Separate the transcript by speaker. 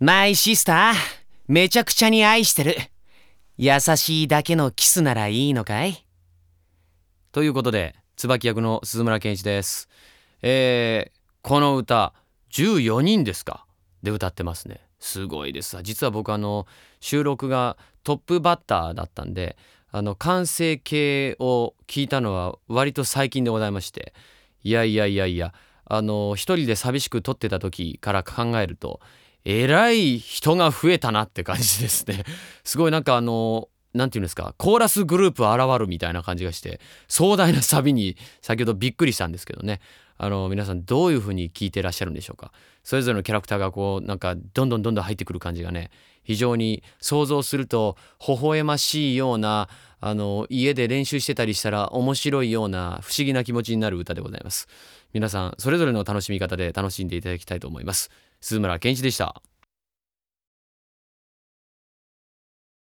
Speaker 1: マイシスター、めちゃくちゃに愛してる。優しいだけのキスならいいのかい？
Speaker 2: ということで、椿役の鈴村健一です。えー、この歌、14人ですか？で歌ってますね。すごいです。実は僕あの、収録がトップバッターだったんで、あの、完成形を聞いたのは割と最近でございまして、いやいやいやいや、あの、一人で寂しく撮ってた時から考えると、えらい人が増えたなって感じですね。すごいなんかあの、なんていうんですか、コーラスグループ現るみたいな感じがして、壮大なサビに先ほどびっくりしたんですけどね。あの、皆さんどういう風に聞いてらっしゃるんでしょうか。それぞれのキャラクターがこう、なんかどんどんどんどん入ってくる感じがね、非常に想像すると微笑ましいような、あの、家で練習してたりしたら面白いような不思議な気持ちになる歌でございます。皆さん、それぞれの楽しみ方で楽しんでいただきたいと思います。鈴村健一でした。